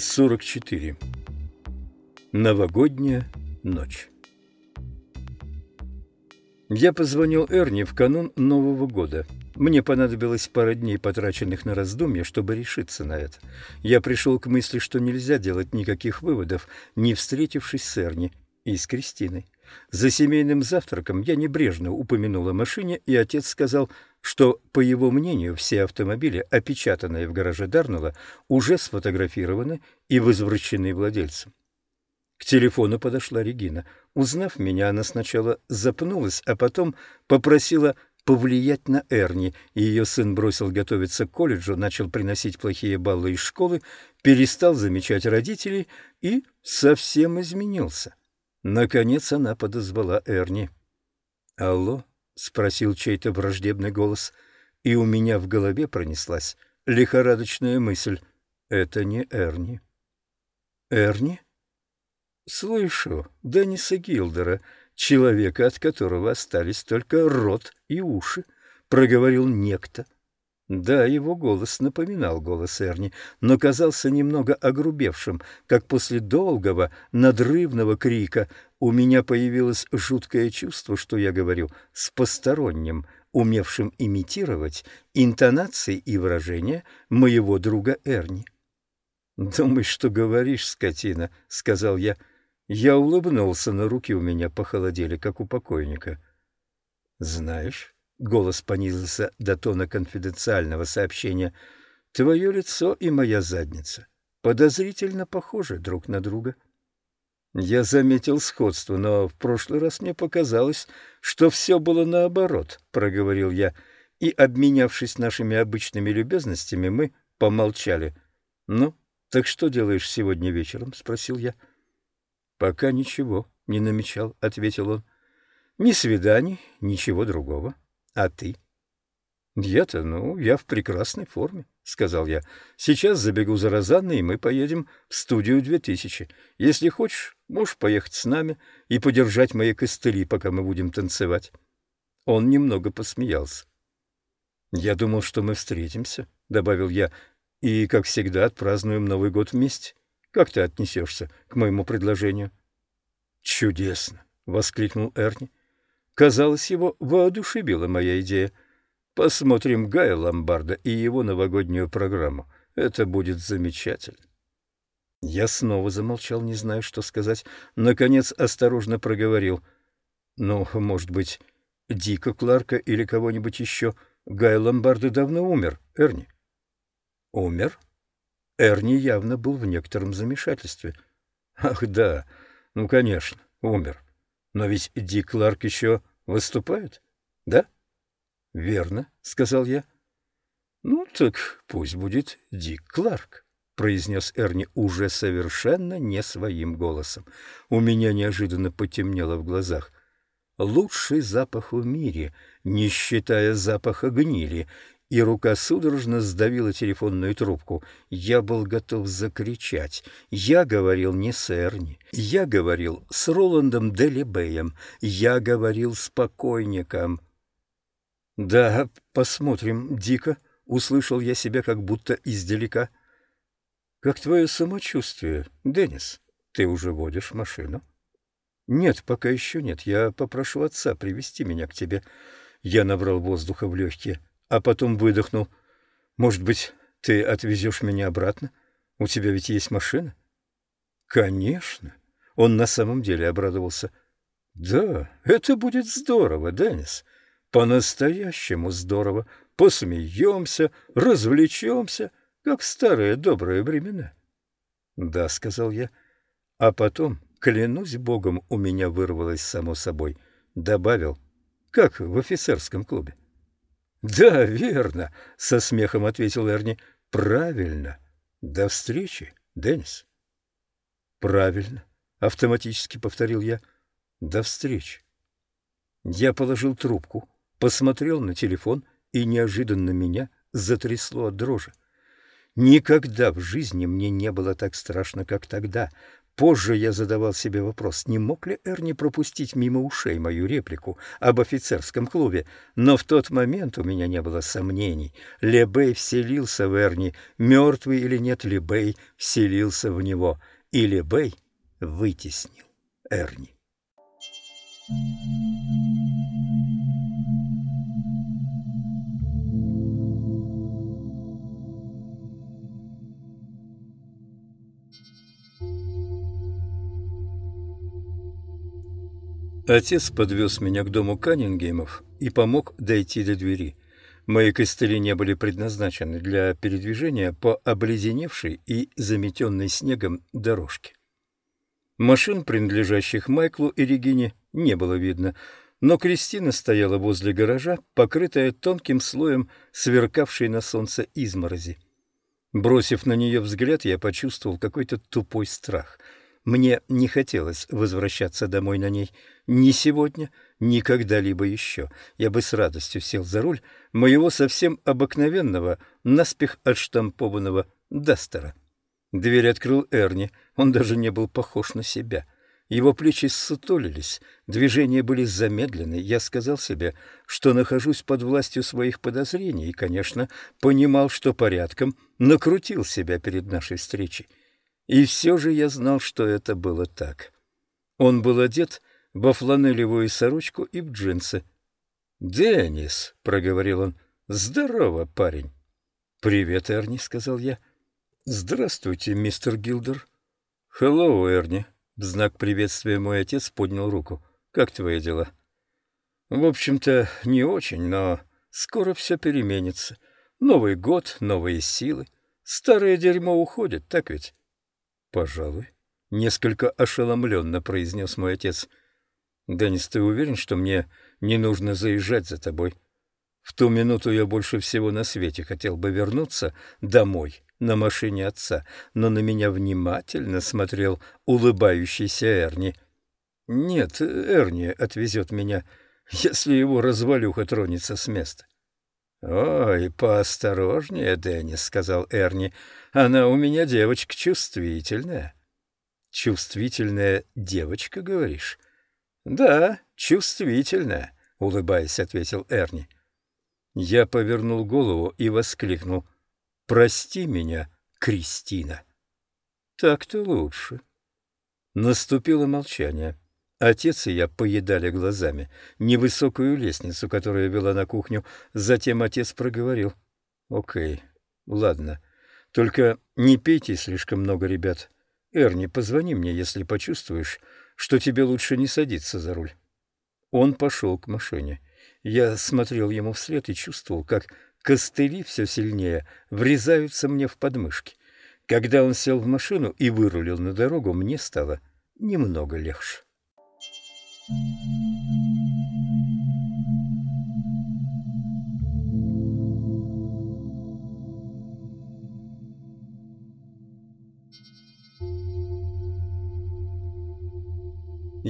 44. Новогодняя ночь. Я позвонил Эрни в канун Нового года. Мне понадобилось пара дней, потраченных на раздумья, чтобы решиться на это. Я пришел к мысли, что нельзя делать никаких выводов, не встретившись с Эрни и с Кристиной. За семейным завтраком я небрежно упомянул о машине, и отец сказал, что, по его мнению, все автомобили, опечатанные в гараже Дарнелла, уже сфотографированы и возвращены владельцам. К телефону подошла Регина. Узнав меня, она сначала запнулась, а потом попросила повлиять на Эрни, ее сын бросил готовиться к колледжу, начал приносить плохие баллы из школы, перестал замечать родителей и совсем изменился. Наконец она подозвала Эрни. «Алло?» — спросил чей-то враждебный голос, и у меня в голове пронеслась лихорадочная мысль. «Это не Эрни». «Эрни?» «Слышу Денниса Гилдера, человека, от которого остались только рот и уши», — проговорил некто. Да, его голос напоминал голос Эрни, но казался немного огрубевшим, как после долгого, надрывного крика. У меня появилось жуткое чувство, что я говорю с посторонним, умевшим имитировать интонации и выражения моего друга Эрни. «Думаешь, что говоришь, скотина?» — сказал я. Я улыбнулся, но руки у меня похолодели, как у покойника. «Знаешь...» Голос понизился до тона конфиденциального сообщения. «Твое лицо и моя задница подозрительно похожи друг на друга». Я заметил сходство, но в прошлый раз мне показалось, что все было наоборот, — проговорил я, и, обменявшись нашими обычными любезностями, мы помолчали. — Ну, так что делаешь сегодня вечером? — спросил я. — Пока ничего не намечал, — ответил он. — Ни свиданий, ничего другого. А ты? Я-то, ну, я в прекрасной форме, сказал я. Сейчас забегу за Розанной, и мы поедем в студию 2000. Если хочешь, можешь поехать с нами и подержать мои костыли, пока мы будем танцевать. Он немного посмеялся. Я думал, что мы встретимся, добавил я, и, как всегда, отпразднуем Новый год вместе. Как ты отнесешься к моему предложению? Чудесно, воскликнул Эрни. Казалось, его воодушевила моя идея. Посмотрим Гая Ломбарда и его новогоднюю программу. Это будет замечательно. Я снова замолчал, не зная, что сказать. Наконец осторожно проговорил. Ну, может быть, Дика Кларка или кого-нибудь еще. Гай Ломбарда давно умер, Эрни. Умер? Эрни явно был в некотором замешательстве. Ах, да, ну, конечно, умер. Но ведь Ди Кларк еще выступает? Да? Верно, сказал я. Ну так пусть будет Дик Кларк, произнес Эрни уже совершенно не своим голосом. У меня неожиданно потемнело в глазах. Лучший запах в мире, не считая запаха гнили, и рука судорожно сдавила телефонную трубку. Я был готов закричать. Я говорил не с Эрни. Я говорил с Роландом Делибеем. Я говорил с покойником. «Да, посмотрим, дико», — услышал я себя как будто издалека. «Как твое самочувствие, Деннис? Ты уже водишь машину?» «Нет, пока еще нет. Я попрошу отца привести меня к тебе». Я набрал воздуха в легкие а потом выдохнул. «Может быть, ты отвезешь меня обратно? У тебя ведь есть машина?» «Конечно!» Он на самом деле обрадовался. «Да, это будет здорово, Деннис. По-настоящему здорово. Посмеемся, развлечемся, как в старые добрые времена». «Да», — сказал я. А потом, клянусь богом, у меня вырвалось само собой. Добавил, как в офицерском клубе. «Да, верно», — со смехом ответил Эрни. «Правильно. До встречи, Деннис». «Правильно», — автоматически повторил я. «До встречи». Я положил трубку, посмотрел на телефон, и неожиданно меня затрясло от дрожи. Никогда в жизни мне не было так страшно, как тогда. Позже я задавал себе вопрос, не мог ли Эрни пропустить мимо ушей мою реплику об офицерском клубе, но в тот момент у меня не было сомнений. Лебей вселился в Эрни, мертвый или нет, Лебей вселился в него, и Лебей вытеснил Эрни. Отец подвез меня к дому Каннингемов и помог дойти до двери. Мои костыли не были предназначены для передвижения по обледеневшей и заметенной снегом дорожке. Машин, принадлежащих Майклу и Регине, не было видно, но Кристина стояла возле гаража, покрытая тонким слоем сверкавшей на солнце изморози. Бросив на нее взгляд, я почувствовал какой-то тупой страх — мне не хотелось возвращаться домой на ней. Ни сегодня, ни когда-либо еще. Я бы с радостью сел за руль моего совсем обыкновенного, наспех отштампованного Дастера. Дверь открыл Эрни. Он даже не был похож на себя. Его плечи ссутулились, движения были замедлены. Я сказал себе, что нахожусь под властью своих подозрений и, конечно, понимал, что порядком накрутил себя перед нашей встречей. И все же я знал, что это было так. Он был одет во фланелевую сорочку и в джинсы. «Деннис», — проговорил он, — «здорово, парень». «Привет, Эрни», — сказал я. «Здравствуйте, мистер Гилдер». «Хеллоу, Эрни». В знак приветствия мой отец поднял руку. «Как твои дела?» «В общем-то, не очень, но скоро все переменится. Новый год, новые силы. Старое дерьмо уходит, так ведь?» «Пожалуй», — несколько ошеломленно произнес мой отец. «Деннис, ты уверен, что мне не нужно заезжать за тобой? В ту минуту я больше всего на свете хотел бы вернуться домой на машине отца, но на меня внимательно смотрел улыбающийся Эрни. «Нет, Эрни отвезет меня, если его развалюха тронется с места». «Ой, поосторожнее, Деннис», — сказал Эрни. «Она у меня девочка чувствительная». «Чувствительная девочка, говоришь?» «Да, чувствительная», — улыбаясь, ответил Эрни. Я повернул голову и воскликнул. «Прости меня, Кристина». «Так-то лучше». Наступило молчание. Отец и я поедали глазами невысокую лестницу, которая вела на кухню. Затем отец проговорил. «Окей, ладно. Только не пейте слишком много, ребят. Эрни, позвони мне, если почувствуешь, что тебе лучше не садиться за руль». Он пошел к машине. Я смотрел ему вслед и чувствовал, как костыли все сильнее врезаются мне в подмышки. Когда он сел в машину и вырулил на дорогу, мне стало немного легче.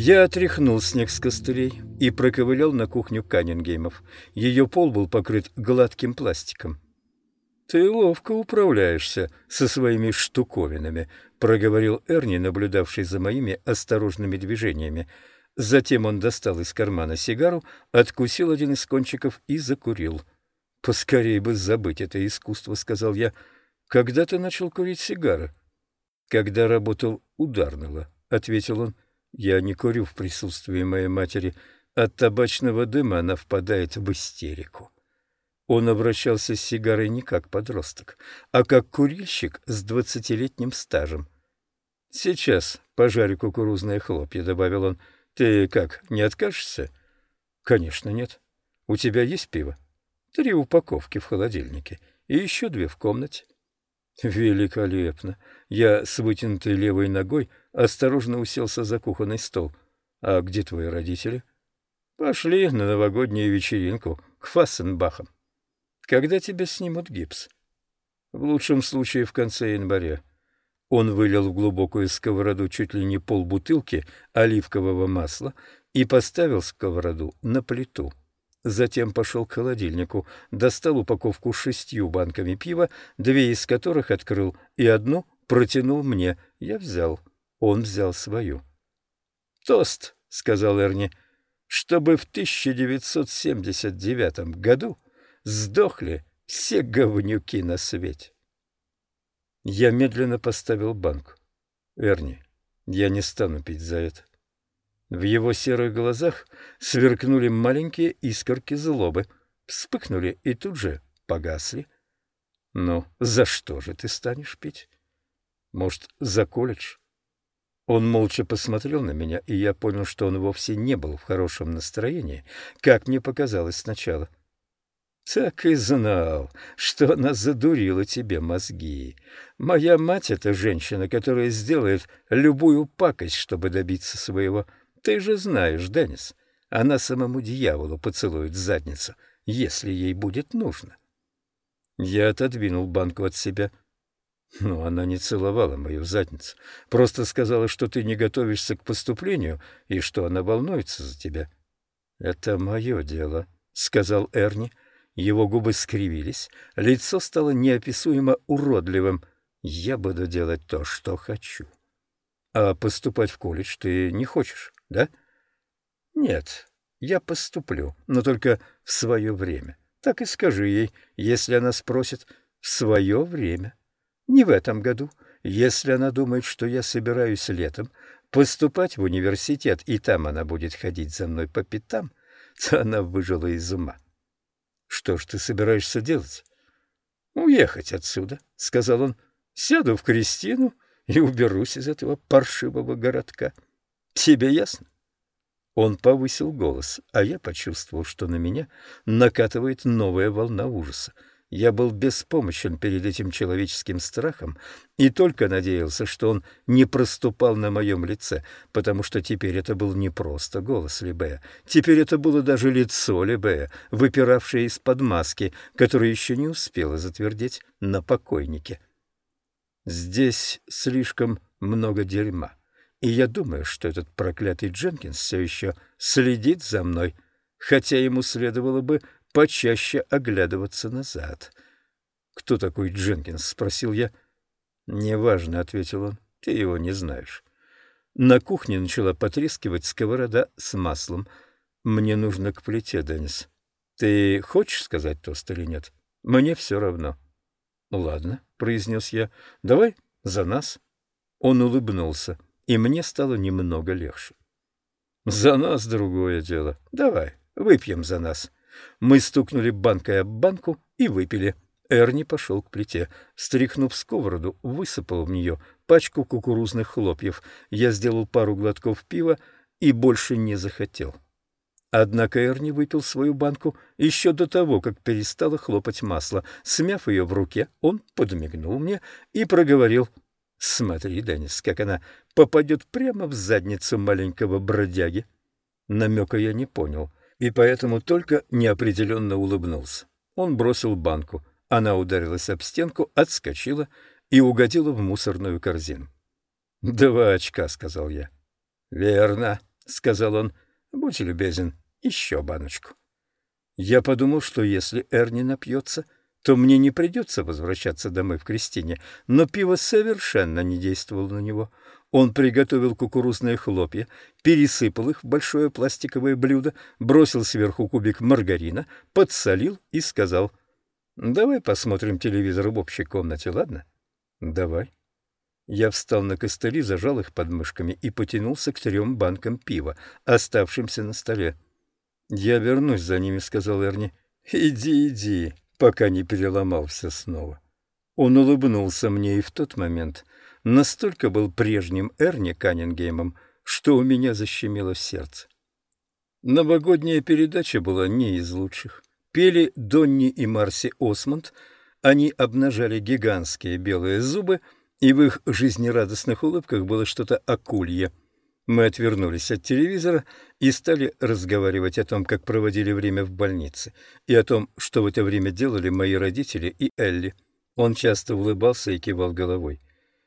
Я отряхнул снег с костылей и проковылял на кухню Каннингеймов. Ее пол был покрыт гладким пластиком. «Ты ловко управляешься со своими штуковинами», — проговорил Эрни, наблюдавший за моими осторожными движениями. Затем он достал из кармана сигару, откусил один из кончиков и закурил. «Поскорее бы забыть это искусство», — сказал я. «Когда ты начал курить сигары?» «Когда работал ударного», — ответил он. «Я не курю в присутствии моей матери. От табачного дыма она впадает в истерику». Он обращался с сигарой не как подросток, а как курильщик с двадцатилетним стажем. «Сейчас пожарю кукурузные хлопья», — добавил он. Ты как, не откажешься? Конечно, нет. У тебя есть пиво? Три упаковки в холодильнике и еще две в комнате. Великолепно. Я с вытянутой левой ногой осторожно уселся за кухонный стол. А где твои родители? Пошли на новогоднюю вечеринку к Фассенбахам. Когда тебя снимут гипс? В лучшем случае в конце января. Он вылил в глубокую сковороду чуть ли не полбутылки оливкового масла и поставил сковороду на плиту. Затем пошел к холодильнику, достал упаковку с шестью банками пива, две из которых открыл, и одну протянул мне. Я взял. Он взял свою. «Тост», — сказал Эрни, — «чтобы в 1979 году сдохли все говнюки на свете». Я медленно поставил банку. «Эрни, я не стану пить за это». В его серых глазах сверкнули маленькие искорки злобы, вспыхнули и тут же погасли. «Ну, за что же ты станешь пить? Может, за колледж?» Он молча посмотрел на меня, и я понял, что он вовсе не был в хорошем настроении, как мне показалось сначала. «Так и знал, что она задурила тебе мозги. Моя мать — это женщина, которая сделает любую пакость, чтобы добиться своего. Ты же знаешь, Деннис, она самому дьяволу поцелует задницу, если ей будет нужно». Я отодвинул банку от себя — но она не целовала мою задницу, просто сказала, что ты не готовишься к поступлению и что она волнуется за тебя. — Это мое дело, — сказал Эрни. Его губы скривились, лицо стало неописуемо уродливым. Я буду делать то, что хочу. — А поступать в колледж ты не хочешь, да? — Нет, я поступлю, но только в свое время. Так и скажи ей, если она спросит, в свое время. Не в этом году. Если она думает, что я собираюсь летом поступать в университет, и там она будет ходить за мной по пятам, то она выжила из ума. Что ж ты собираешься делать? Уехать отсюда, — сказал он. Сяду в Кристину и уберусь из этого паршивого городка. Тебе ясно? Он повысил голос, а я почувствовал, что на меня накатывает новая волна ужаса. Я был беспомощен перед этим человеческим страхом и только надеялся, что он не проступал на моем лице, потому что теперь это был не просто голос Лебея, теперь это было даже лицо Лебея, выпиравшее из-под маски, которая еще не успела затвердеть на покойнике. Здесь слишком много дерьма, и я думаю, что этот проклятый Дженкинс все еще следит за мной, хотя ему следовало бы почаще оглядываться назад. «Кто такой Дженкинс?» — спросил я. «Неважно», — ответил он, — «ты его не знаешь». На кухне начала потрескивать сковорода с маслом. «Мне нужно к плите, Деннис. Ты хочешь сказать тост или нет? Мне все равно». «Ладно», — произнес я, — «давай за нас». Он улыбнулся, и мне стало немного легче. «За нас другое дело. Давай, выпьем за нас». Мы стукнули банкой об банку и выпили. Эрни пошел к плите. Стряхнув сковороду, высыпал в нее пачку кукурузных хлопьев. Я сделал пару глотков пива и больше не захотел. Однако Эрни выпил свою банку еще до того, как перестало хлопать масло. Смяв ее в руке, он подмигнул мне и проговорил. «Смотри, Деннис, как она попадет прямо в задницу маленького бродяги». Намека я не понял и поэтому только неопределенно улыбнулся. Он бросил банку. Она ударилась об стенку, отскочила и угодила в мусорную корзину. «Два очка», — сказал я. «Верно», — сказал он. «Будь любезен, еще баночку». Я подумал, что если Эрни напьется, то мне не придется возвращаться домой в Кристине, но пиво совершенно не действовало на него. Он приготовил кукурузные хлопья, пересыпал их в большое пластиковое блюдо, бросил сверху кубик маргарина, подсолил и сказал, «Давай посмотрим телевизор в общей комнате, ладно?» «Давай». Я встал на костыли, зажал их подмышками и потянулся к трем банкам пива, оставшимся на столе. «Я вернусь за ними», — сказал Эрни. «Иди, иди», пока не переломал все снова. Он улыбнулся мне и в тот момент настолько был прежним Эрни Каннингеймом, что у меня защемило сердце. Новогодняя передача была не из лучших. Пели Донни и Марси Осмонд, они обнажали гигантские белые зубы, и в их жизнерадостных улыбках было что-то акулье. Мы отвернулись от телевизора и стали разговаривать о том, как проводили время в больнице, и о том, что в это время делали мои родители и Элли. Он часто улыбался и кивал головой.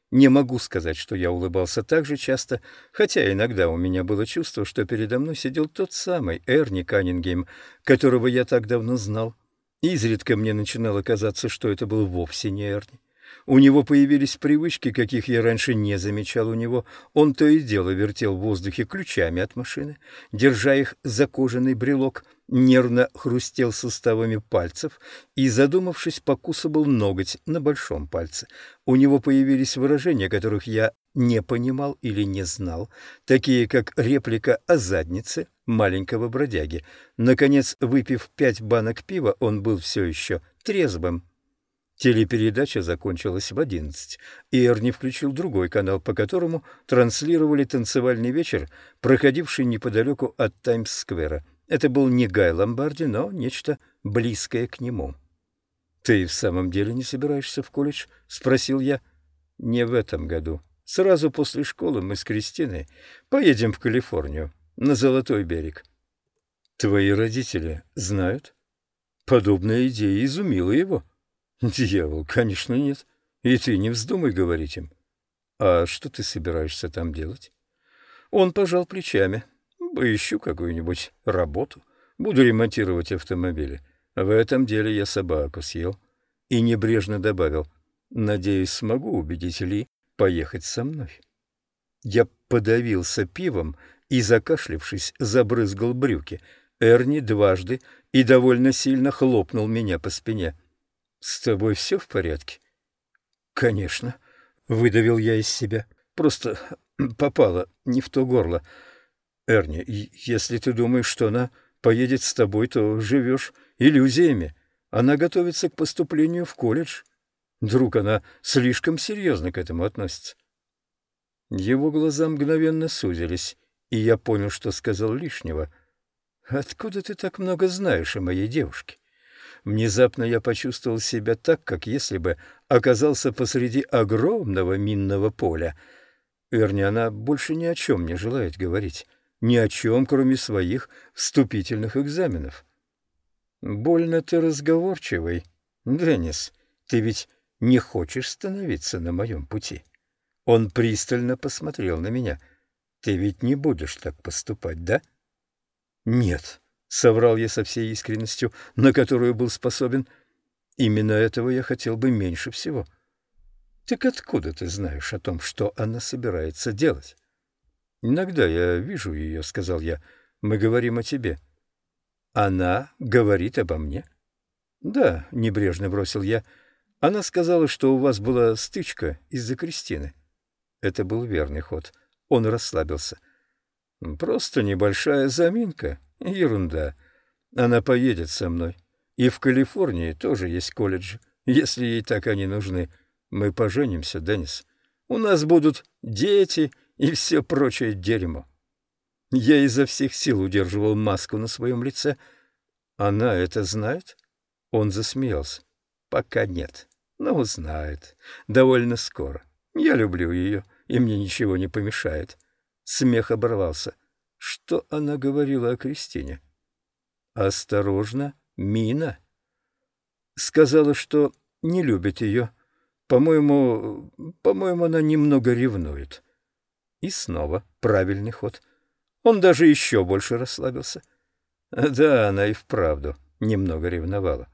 Не могу сказать, что я улыбался так же часто, хотя иногда у меня было чувство, что передо мной сидел тот самый Эрни Каннингем, которого я так давно знал. Изредка мне начинало казаться, что это был вовсе не Эрни. У него появились привычки, каких я раньше не замечал у него. Он то и дело вертел в воздухе ключами от машины, держа их за кожаный брелок, нервно хрустел суставами пальцев и, задумавшись, покусывал ноготь на большом пальце. У него появились выражения, которых я не понимал или не знал, такие как реплика о заднице маленького бродяги. Наконец, выпив пять банок пива, он был все еще трезвым. Телепередача закончилась в одиннадцать, и Эрни включил другой канал, по которому транслировали танцевальный вечер, проходивший неподалеку от Таймс-сквера. Это был не Гай Ломбарди, но нечто близкое к нему. «Ты в самом деле не собираешься в колледж?» — спросил я. «Не в этом году. Сразу после школы мы с Кристиной поедем в Калифорнию, на Золотой берег». «Твои родители знают?» Подобная идея изумила его. «Дьявол, конечно, нет. И ты не вздумай говорить им. А что ты собираешься там делать?» Он пожал плечами. «Поищу какую-нибудь работу. Буду ремонтировать автомобили. В этом деле я собаку съел». И небрежно добавил. «Надеюсь, смогу убедить Ли поехать со мной». Я подавился пивом и, закашлившись, забрызгал брюки. Эрни дважды и довольно сильно хлопнул меня по спине. «С тобой все в порядке?» «Конечно», — выдавил я из себя. «Просто попало не в то горло. Эрни, если ты думаешь, что она поедет с тобой, то живешь иллюзиями. Она готовится к поступлению в колледж. Друг, она слишком серьезно к этому относится». Его глаза мгновенно сузились, и я понял, что сказал лишнего. «Откуда ты так много знаешь о моей девушке?» Внезапно я почувствовал себя так, как если бы оказался посреди огромного минного поля. Верни, она больше ни о чем не желает говорить. Ни о чем, кроме своих вступительных экзаменов. Больно ты разговорчивый. Деннис, ты ведь не хочешь становиться на моем пути? Он пристально посмотрел на меня. Ты ведь не будешь так поступать, да? Нет соврал я со всей искренностью, на которую был способен. Именно этого я хотел бы меньше всего. Так откуда ты знаешь о том, что она собирается делать? Иногда я вижу ее, сказал я. Мы говорим о тебе. Она говорит обо мне? Да, небрежно бросил я. Она сказала, что у вас была стычка из-за Кристины. Это был верный ход. Он расслабился. Просто небольшая заминка, Ерунда. Она поедет со мной. И в Калифорнии тоже есть колледжи, если ей так они нужны. Мы поженимся, Деннис. У нас будут дети и все прочее дерьмо. Я изо всех сил удерживал маску на своем лице. Она это знает? Он засмеялся. Пока нет, но узнает. Довольно скоро. Я люблю ее, и мне ничего не помешает. Смех оборвался. Что она говорила о Кристине? Осторожно, Мина. Сказала, что не любит ее. По-моему, по-моему, она немного ревнует. И снова правильный ход. Он даже еще больше расслабился. Да, она и вправду немного ревновала.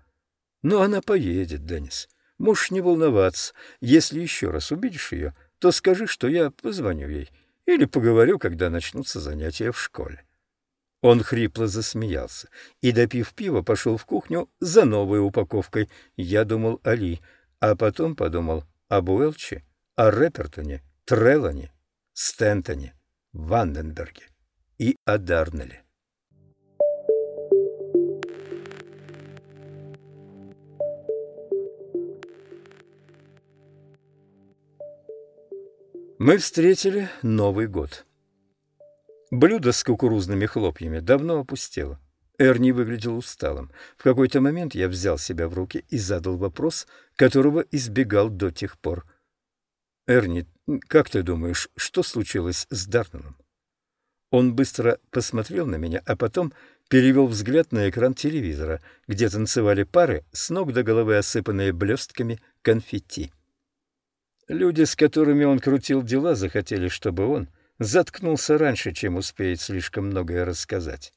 Но она поедет, Деннис. Можешь не волноваться. Если еще раз увидишь ее, то скажи, что я позвоню ей. Или поговорю, когда начнутся занятия в школе. Он хрипло засмеялся и, допив пива, пошел в кухню за новой упаковкой. Я думал о Ли, а потом подумал об Уэлче, о Рэпертоне, Треллане, Стентоне, Ванденберге и о Дарнеле. Мы встретили Новый год. Блюдо с кукурузными хлопьями давно опустело. Эрни выглядел усталым. В какой-то момент я взял себя в руки и задал вопрос, которого избегал до тех пор. «Эрни, как ты думаешь, что случилось с Дарнаном?» Он быстро посмотрел на меня, а потом перевел взгляд на экран телевизора, где танцевали пары, с ног до головы осыпанные блестками конфетти. Люди, с которыми он крутил дела, захотели, чтобы он заткнулся раньше, чем успеет слишком многое рассказать.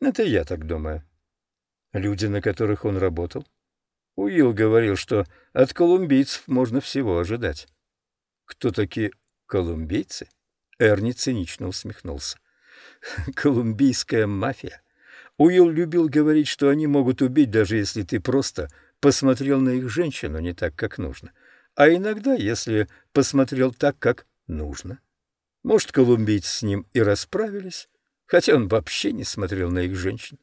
Это я так думаю. Люди, на которых он работал? Уилл говорил, что От колумбийцев можно всего ожидать. Кто такие колумбийцы? Эрни цинично усмехнулся. Колумбийская мафия. Уилл любил говорить, что они могут убить, даже если ты просто посмотрел на их женщину не так, как нужно. А иногда, если посмотрел так, как нужно. Может, колумбийцы с ним и расправились, хотя он вообще не смотрел на их женщин.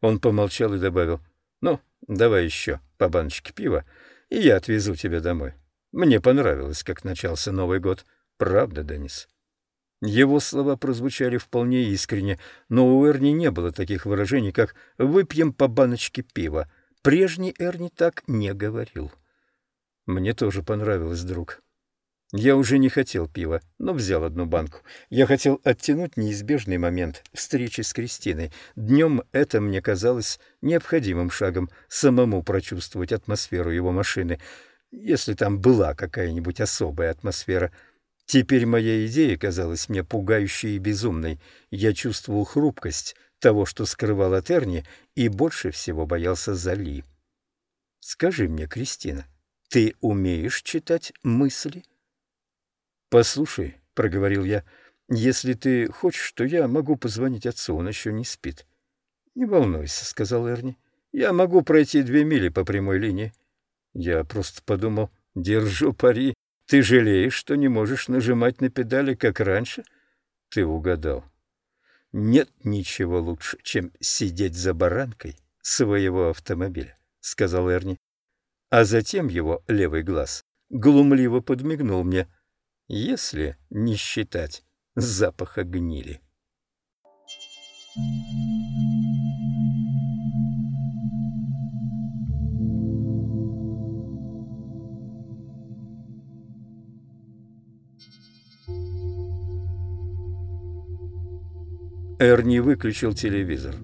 Он помолчал и добавил, «Ну, давай еще по баночке пива, и я отвезу тебя домой. Мне понравилось, как начался Новый год. Правда, Денис?» Его слова прозвучали вполне искренне, но у Эрни не было таких выражений, как «выпьем по баночке пива». Прежний Эрни так не говорил. «Мне тоже понравилось, друг», я уже не хотел пива, но взял одну банку. Я хотел оттянуть неизбежный момент встречи с Кристиной. Днем это мне казалось необходимым шагом самому прочувствовать атмосферу его машины, если там была какая-нибудь особая атмосфера. Теперь моя идея казалась мне пугающей и безумной. Я чувствовал хрупкость того, что скрывал от Эрни, и больше всего боялся Зали. «Скажи мне, Кристина, ты умеешь читать мысли?» «Послушай», — проговорил я, — «если ты хочешь, то я могу позвонить отцу, он еще не спит». «Не волнуйся», — сказал Эрни, — «я могу пройти две мили по прямой линии». Я просто подумал, держу пари, ты жалеешь, что не можешь нажимать на педали, как раньше? Ты угадал. Нет ничего лучше, чем сидеть за баранкой своего автомобиля, — сказал Эрни. А затем его левый глаз глумливо подмигнул мне — если не считать запаха гнили. Эрни выключил телевизор.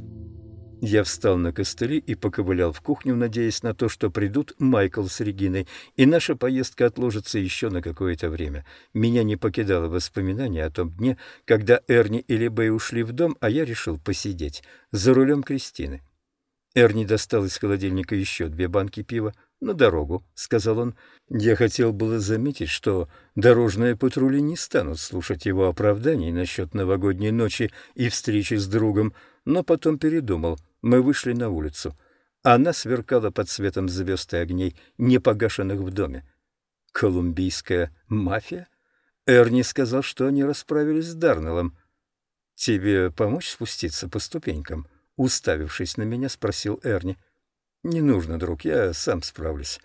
Я встал на костыли и поковылял в кухню, надеясь на то, что придут Майкл с Региной, и наша поездка отложится еще на какое-то время. Меня не покидало воспоминание о том дне, когда Эрни или Бэй ушли в дом, а я решил посидеть за рулем Кристины. Эрни достал из холодильника еще две банки пива. «На дорогу», — сказал он. Я хотел было заметить, что дорожные патрули не станут слушать его оправданий насчет новогодней ночи и встречи с другом, но потом передумал — мы вышли на улицу. Она сверкала под светом звезд и огней, не погашенных в доме. Колумбийская мафия? Эрни сказал, что они расправились с Дарнеллом. «Тебе помочь спуститься по ступенькам?» Уставившись на меня, спросил Эрни. «Не нужно, друг, я сам справлюсь».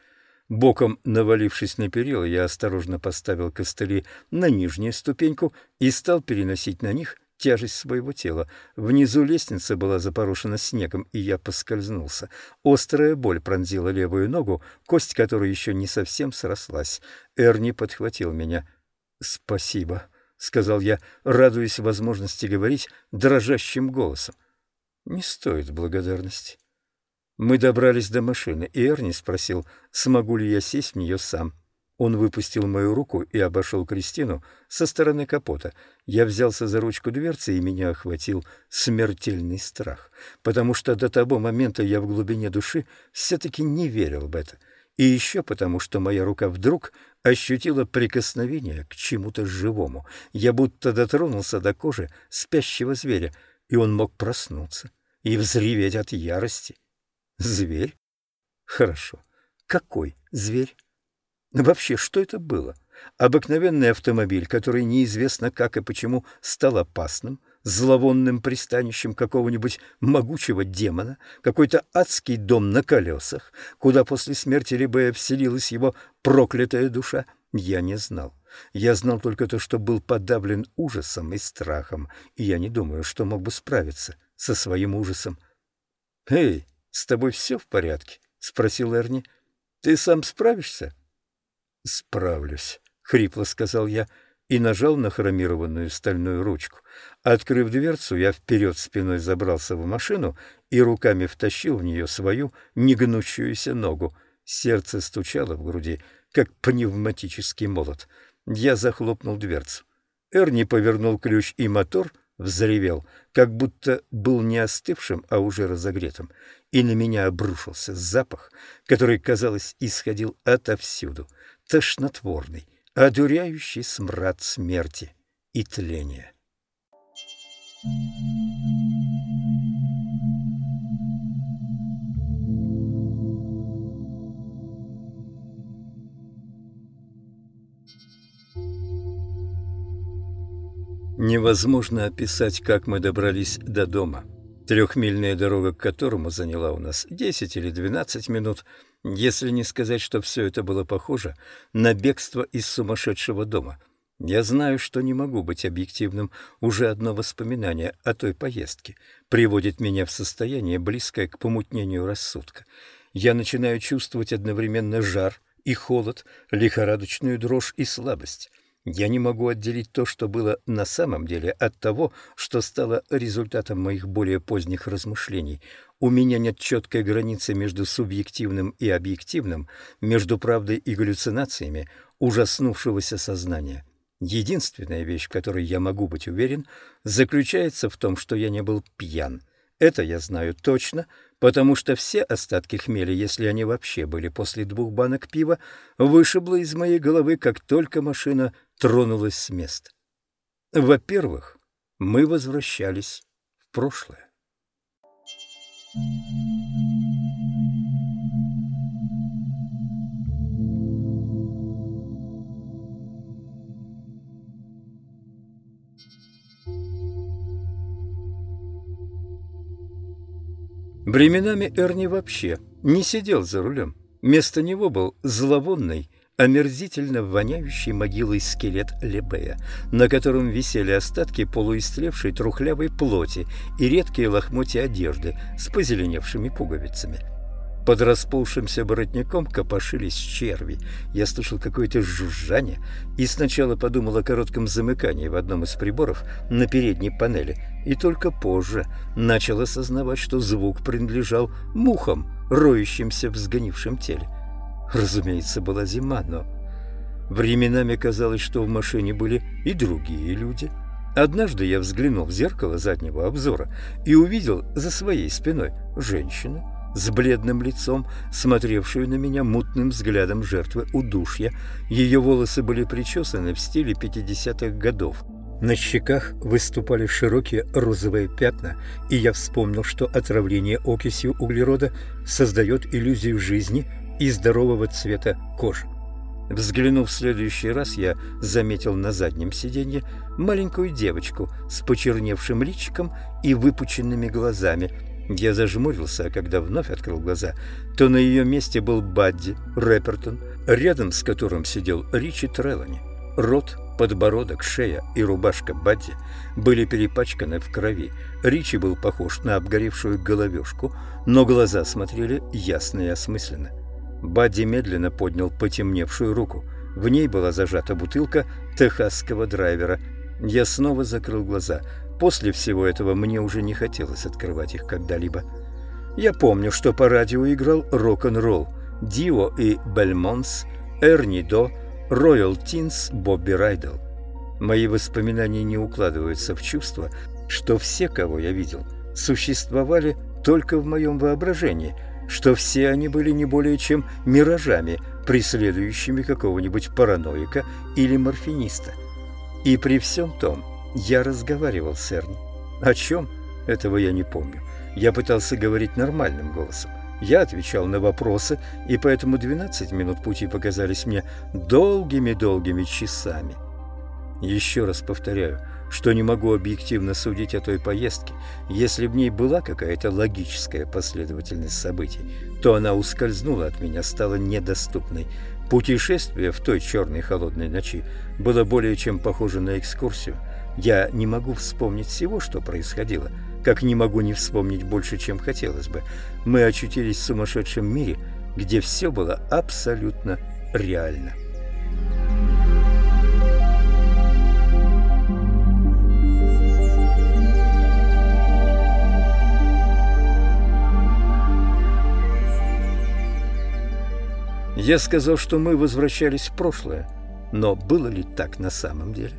Боком навалившись на перила, я осторожно поставил костыли на нижнюю ступеньку и стал переносить на них тяжесть своего тела. Внизу лестница была запорошена снегом, и я поскользнулся. Острая боль пронзила левую ногу, кость которой еще не совсем срослась. Эрни подхватил меня. «Спасибо», — сказал я, радуясь возможности говорить дрожащим голосом. «Не стоит благодарности». Мы добрались до машины, и Эрни спросил, смогу ли я сесть в нее сам. Он выпустил мою руку и обошел Кристину со стороны капота. Я взялся за ручку дверцы, и меня охватил смертельный страх, потому что до того момента я в глубине души все-таки не верил в это. И еще потому, что моя рука вдруг ощутила прикосновение к чему-то живому. Я будто дотронулся до кожи спящего зверя, и он мог проснуться и взреветь от ярости. Зверь? Хорошо. Какой зверь? Вообще, что это было? Обыкновенный автомобиль, который неизвестно как и почему стал опасным, зловонным пристанищем какого-нибудь могучего демона, какой-то адский дом на колесах, куда после смерти Рибея вселилась его проклятая душа, я не знал. Я знал только то, что был подавлен ужасом и страхом, и я не думаю, что мог бы справиться со своим ужасом. «Эй, с тобой все в порядке?» — спросил Эрни. «Ты сам справишься?» «Справлюсь», — хрипло сказал я и нажал на хромированную стальную ручку. Открыв дверцу, я вперед спиной забрался в машину и руками втащил в нее свою негнущуюся ногу. Сердце стучало в груди, как пневматический молот. Я захлопнул дверцу. Эрни повернул ключ, и мотор взревел, как будто был не остывшим, а уже разогретым, и на меня обрушился запах, который, казалось, исходил отовсюду, тошнотворный, одуряющий смрад смерти и тления. Невозможно описать, как мы добрались до дома. Трехмильная дорога к которому заняла у нас 10 или 12 минут, если не сказать, что все это было похоже на бегство из сумасшедшего дома. Я знаю, что не могу быть объективным. Уже одно воспоминание о той поездке приводит меня в состояние, близкое к помутнению рассудка. Я начинаю чувствовать одновременно жар и холод, лихорадочную дрожь и слабость. Я не могу отделить то, что было на самом деле, от того, что стало результатом моих более поздних размышлений. У меня нет четкой границы между субъективным и объективным, между правдой и галлюцинациями ужаснувшегося сознания. Единственная вещь, в которой я могу быть уверен, заключается в том, что я не был пьян. Это я знаю точно, потому что все остатки хмеля, если они вообще были после двух банок пива, вышибло из моей головы, как только машина тронулась с места. Во-первых, мы возвращались в прошлое. Временами Эрни вообще не сидел за рулем. Вместо него был зловонный, омерзительно воняющий могилой скелет Лебея, на котором висели остатки полуистлевшей трухлявой плоти и редкие лохмотья одежды с позеленевшими пуговицами. Под расползшимся воротником копошились черви. Я слышал какое-то жужжание и сначала подумал о коротком замыкании в одном из приборов на передней панели, и только позже начал осознавать, что звук принадлежал мухам, роющимся в сгнившем теле. Разумеется, была зима, но временами казалось, что в машине были и другие люди. Однажды я взглянул в зеркало заднего обзора и увидел за своей спиной женщину, с бледным лицом, смотревшую на меня мутным взглядом жертвы удушья. Ее волосы были причесаны в стиле 50-х годов. На щеках выступали широкие розовые пятна, и я вспомнил, что отравление окисью углерода создает иллюзию жизни и здорового цвета кожи. Взглянув в следующий раз, я заметил на заднем сиденье маленькую девочку с почерневшим личиком и выпученными глазами – я зажмурился, а когда вновь открыл глаза, то на ее месте был Бадди Рэпертон, рядом с которым сидел Ричи Треллани. Рот, подбородок, шея и рубашка Бадди были перепачканы в крови. Ричи был похож на обгоревшую головешку, но глаза смотрели ясно и осмысленно. Бадди медленно поднял потемневшую руку. В ней была зажата бутылка техасского драйвера. Я снова закрыл глаза – После всего этого мне уже не хотелось открывать их когда-либо. Я помню, что по радио играл рок-н-ролл. Дио и Бельмонс, Эрни До, Роял Тинс, Бобби Райдл. Мои воспоминания не укладываются в чувство, что все, кого я видел, существовали только в моем воображении, что все они были не более чем миражами, преследующими какого-нибудь параноика или морфиниста. И при всем том, я разговаривал с Эрни. О чем? Этого я не помню. Я пытался говорить нормальным голосом. Я отвечал на вопросы, и поэтому 12 минут пути показались мне долгими-долгими часами. Еще раз повторяю, что не могу объективно судить о той поездке. Если в ней была какая-то логическая последовательность событий, то она ускользнула от меня, стала недоступной. Путешествие в той черной холодной ночи было более чем похоже на экскурсию – я не могу вспомнить всего, что происходило, как не могу не вспомнить больше, чем хотелось бы. Мы очутились в сумасшедшем мире, где все было абсолютно реально. Я сказал, что мы возвращались в прошлое, но было ли так на самом деле?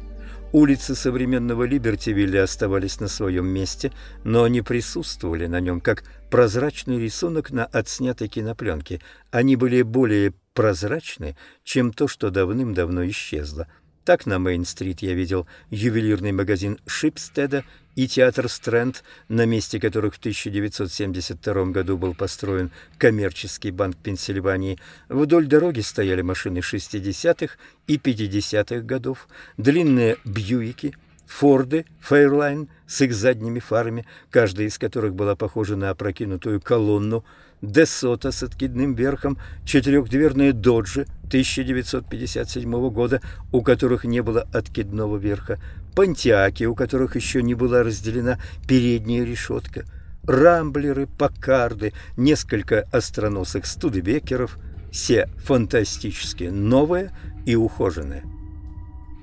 Улицы современного Либертивилля оставались на своем месте, но они присутствовали на нем как прозрачный рисунок на отснятой кинопленке. Они были более прозрачны, чем то, что давным-давно исчезло. Так на Мейн-стрит я видел ювелирный магазин Шипстеда и театр Стрэнд, на месте которых в 1972 году был построен коммерческий банк Пенсильвании. Вдоль дороги стояли машины 60-х и 50-х годов, длинные Бьюики, Форды, Фейрлайн с их задними фарами, каждая из которых была похожа на опрокинутую колонну, Десота с откидным верхом, четырехдверные Доджи 1957 года, у которых не было откидного верха, Пантиаки, у которых еще не была разделена передняя решетка, Рамблеры, Паккарды, несколько остроносых Студебекеров, все фантастические, новые и ухоженные.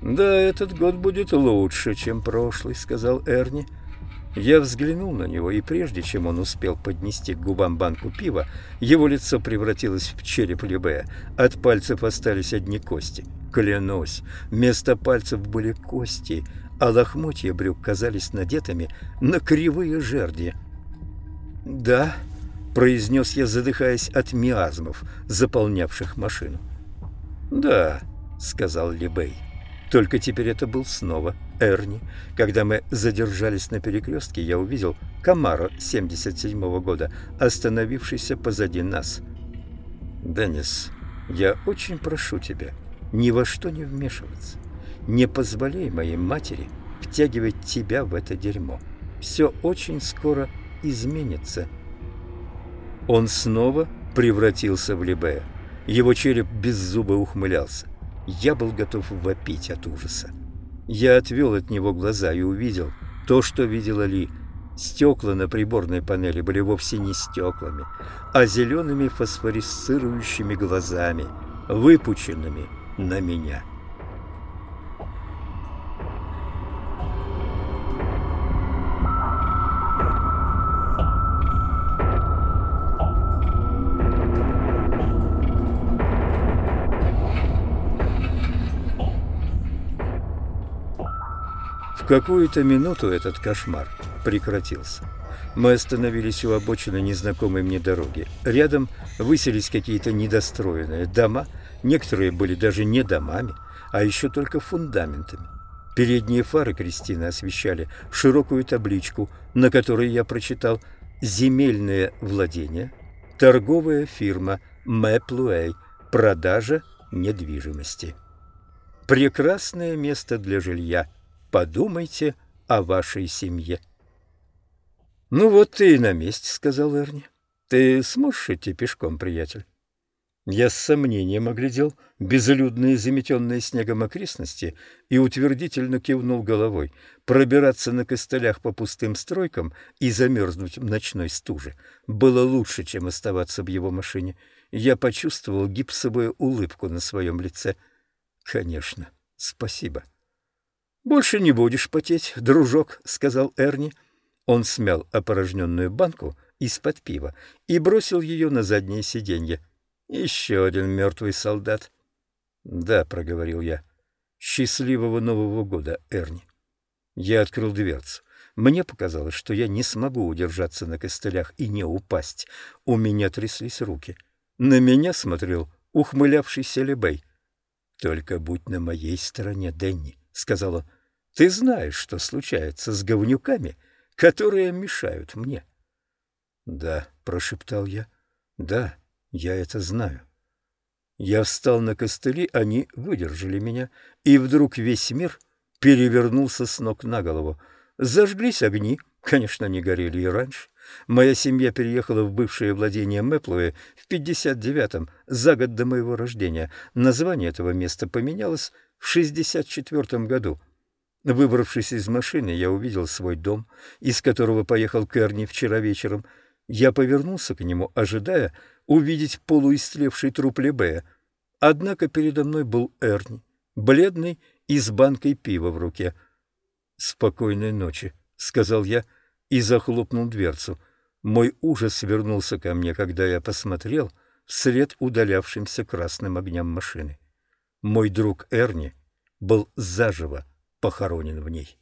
«Да, этот год будет лучше, чем прошлый», — сказал Эрни. Я взглянул на него, и прежде чем он успел поднести к губам банку пива, его лицо превратилось в череп Лебе. От пальцев остались одни кости. Клянусь, вместо пальцев были кости, а лохмотья брюк казались надетыми на кривые жерди. «Да», — произнес я, задыхаясь от миазмов, заполнявших машину. «Да», — сказал Лебей. Только теперь это был снова Эрни. Когда мы задержались на перекрестке, я увидел Камаро 77 -го года, остановившийся позади нас. «Деннис, я очень прошу тебя ни во что не вмешиваться. Не позволяй моей матери втягивать тебя в это дерьмо. Все очень скоро изменится». Он снова превратился в Либея. Его череп без зуба ухмылялся. Я был готов вопить от ужаса. Я отвел от него глаза и увидел то, что видела Ли. Стекла на приборной панели были вовсе не стеклами, а зелеными фосфорисцирующими глазами, выпученными на меня. Какую-то минуту этот кошмар прекратился. Мы остановились у обочины незнакомой мне дороги. Рядом высились какие-то недостроенные дома, некоторые были даже не домами, а еще только фундаментами. Передние фары Кристины освещали широкую табличку, на которой я прочитал «Земельное владение, торговая фирма Мэплуэй, продажа недвижимости». Прекрасное место для жилья – Подумайте о вашей семье. «Ну вот ты и на месте», — сказал Эрни. «Ты сможешь идти пешком, приятель?» Я с сомнением оглядел безлюдные, заметенные снегом окрестности и утвердительно кивнул головой. Пробираться на костылях по пустым стройкам и замерзнуть в ночной стуже было лучше, чем оставаться в его машине. Я почувствовал гипсовую улыбку на своем лице. «Конечно, спасибо». «Больше не будешь потеть, дружок», — сказал Эрни. Он смял опорожненную банку из-под пива и бросил ее на заднее сиденье. «Еще один мертвый солдат». «Да», — проговорил я. «Счастливого Нового года, Эрни». Я открыл дверцу. Мне показалось, что я не смогу удержаться на костылях и не упасть. У меня тряслись руки. На меня смотрел ухмылявшийся Лебей. «Только будь на моей стороне, Денни», — сказал он. Ты знаешь, что случается с говнюками, которые мешают мне. — Да, — прошептал я, — да, я это знаю. Я встал на костыли, они выдержали меня, и вдруг весь мир перевернулся с ног на голову. Зажглись огни, конечно, не горели и раньше. Моя семья переехала в бывшее владение Мэплуэ в 59-м, за год до моего рождения. Название этого места поменялось в 64-м году. Выбравшись из машины, я увидел свой дом, из которого поехал Керни вчера вечером. Я повернулся к нему, ожидая увидеть полуистлевший труп Лебея. Однако передо мной был Эрни, бледный и с банкой пива в руке. «Спокойной ночи», — сказал я и захлопнул дверцу. Мой ужас вернулся ко мне, когда я посмотрел вслед удалявшимся красным огням машины. Мой друг Эрни был заживо похоронен в ней.